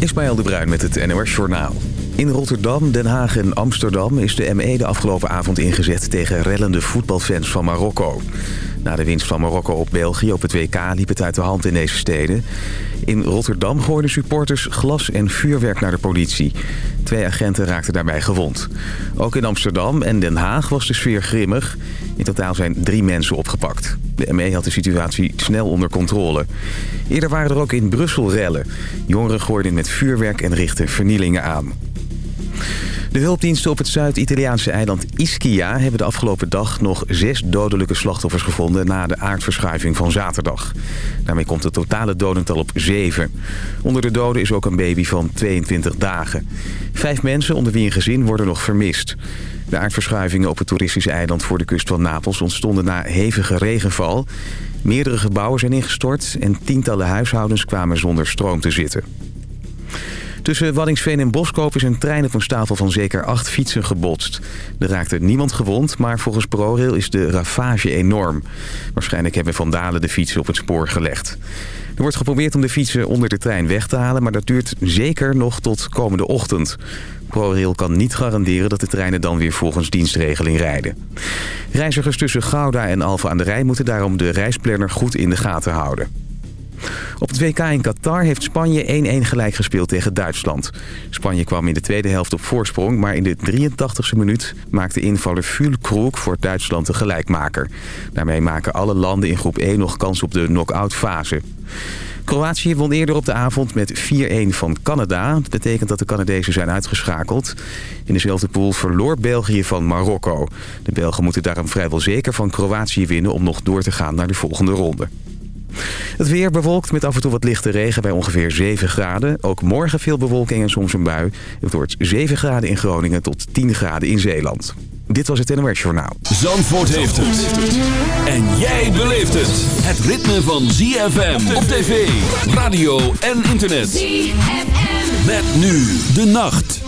Ismaël de Bruin met het NOS Journaal. In Rotterdam, Den Haag en Amsterdam is de ME de afgelopen avond ingezet... tegen rellende voetbalfans van Marokko. Na de winst van Marokko op België op het WK liep het uit de hand in deze steden. In Rotterdam gooiden supporters glas en vuurwerk naar de politie. Twee agenten raakten daarbij gewond. Ook in Amsterdam en Den Haag was de sfeer grimmig. In totaal zijn drie mensen opgepakt. De ME had de situatie snel onder controle. Eerder waren er ook in Brussel rellen. Jongeren gooiden met vuurwerk en richtten vernielingen aan. De hulpdiensten op het Zuid-Italiaanse eiland Ischia... hebben de afgelopen dag nog zes dodelijke slachtoffers gevonden... na de aardverschuiving van zaterdag. Daarmee komt het totale dodental op zeven. Onder de doden is ook een baby van 22 dagen. Vijf mensen, onder wie een gezin, worden nog vermist. De aardverschuivingen op het toeristische eiland voor de kust van Napels... ontstonden na hevige regenval. Meerdere gebouwen zijn ingestort... en tientallen huishoudens kwamen zonder stroom te zitten. Tussen Waddingsveen en Boskoop is een trein op een stapel van zeker acht fietsen gebotst. Er raakte niemand gewond, maar volgens ProRail is de ravage enorm. Waarschijnlijk hebben vandalen de fietsen op het spoor gelegd. Er wordt geprobeerd om de fietsen onder de trein weg te halen... maar dat duurt zeker nog tot komende ochtend. ProRail kan niet garanderen dat de treinen dan weer volgens dienstregeling rijden. Reizigers tussen Gouda en Alphen aan de Rijn moeten daarom de reisplanner goed in de gaten houden. Op het WK in Qatar heeft Spanje 1-1 gelijk gespeeld tegen Duitsland. Spanje kwam in de tweede helft op voorsprong... maar in de 83e minuut maakte invaller Füllkrug voor Duitsland de gelijkmaker. Daarmee maken alle landen in groep 1 nog kans op de knock-out fase. Kroatië won eerder op de avond met 4-1 van Canada. Dat betekent dat de Canadezen zijn uitgeschakeld. In dezelfde pool verloor België van Marokko. De Belgen moeten daarom vrijwel zeker van Kroatië winnen... om nog door te gaan naar de volgende ronde. Het weer bewolkt met af en toe wat lichte regen bij ongeveer 7 graden. Ook morgen veel bewolking en soms een bui. Het wordt 7 graden in Groningen tot 10 graden in Zeeland. Dit was het NOS Journaal. Zandvoort heeft het. En jij beleeft het. Het ritme van ZFM op tv, radio en internet. ZFM. Met nu de nacht.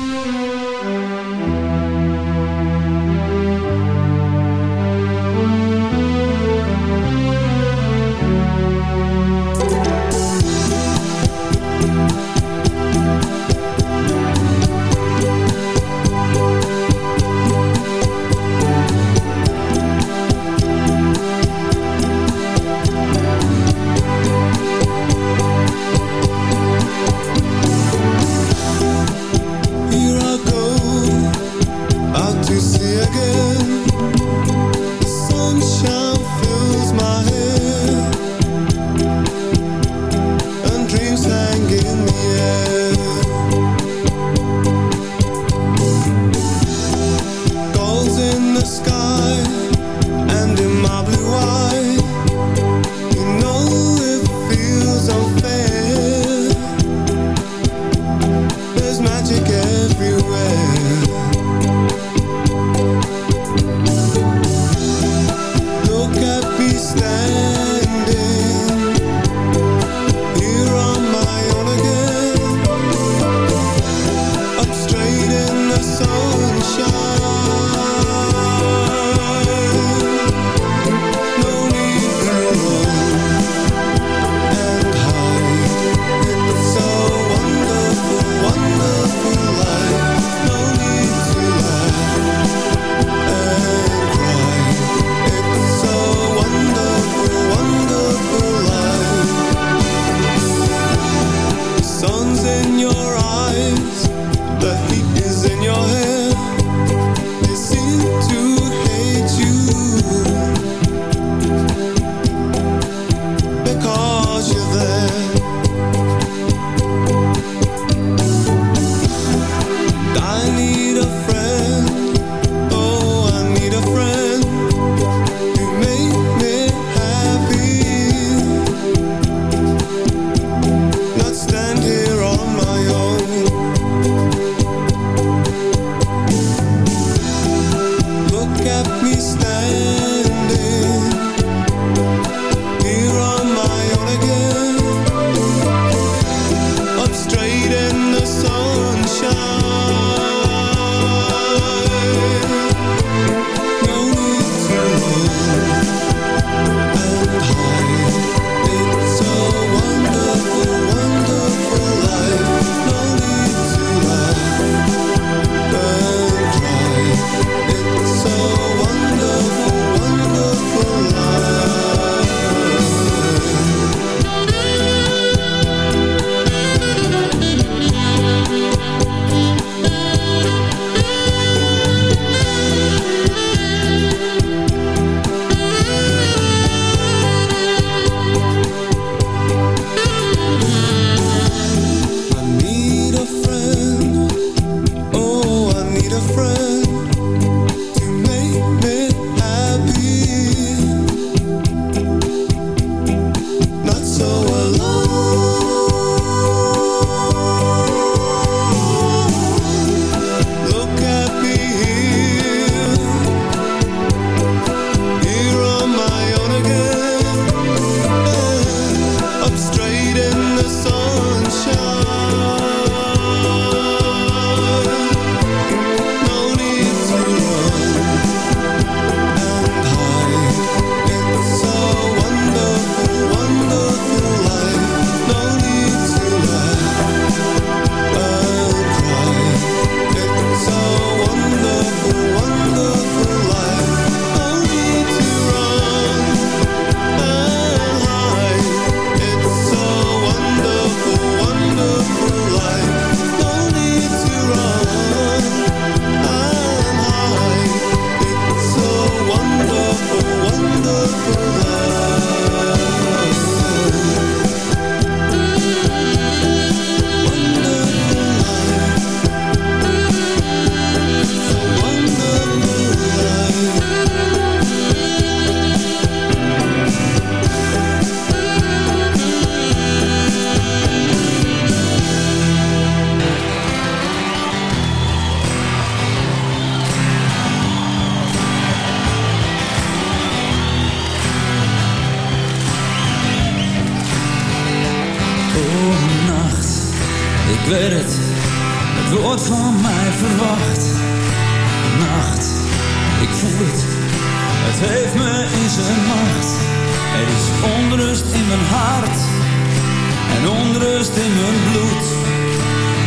in mijn bloed.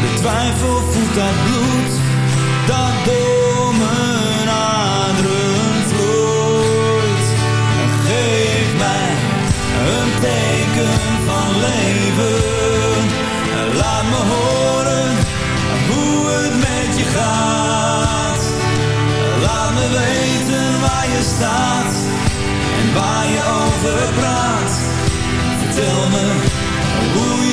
De twijfel voelt dat bloed, dat door mijn aderen vloeit. En geef mij een teken van leven. En laat me horen hoe het met je gaat. Laat me weten waar je staat en waar je over praat. Vertel me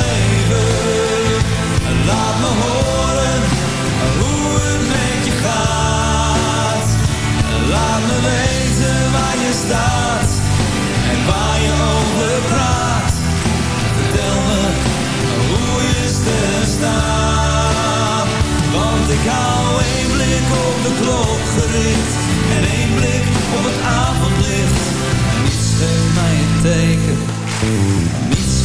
leven. Laat me horen hoe het met je gaat. Laat me weten waar je staat en waar je over praat. Vertel me hoe je stem staat. Want ik hou één blik op de klok gericht en één blik op het avondlicht. En geeft mij een teken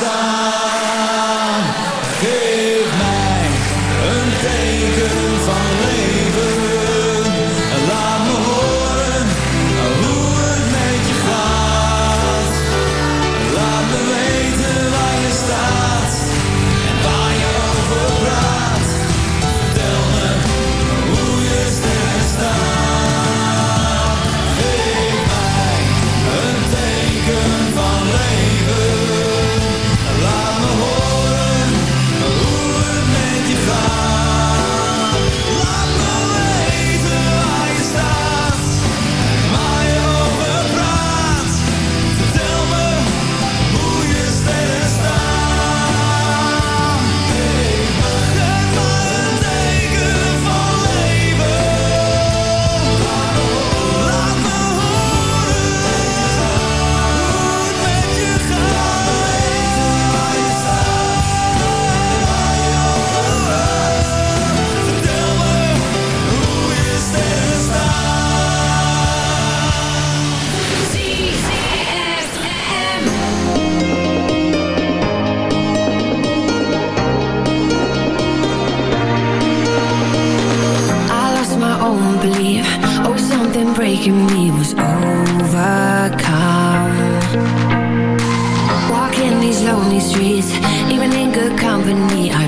star. breaking me was overcome. Walking these lonely streets, even in good company I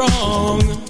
wrong.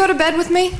go to bed with me?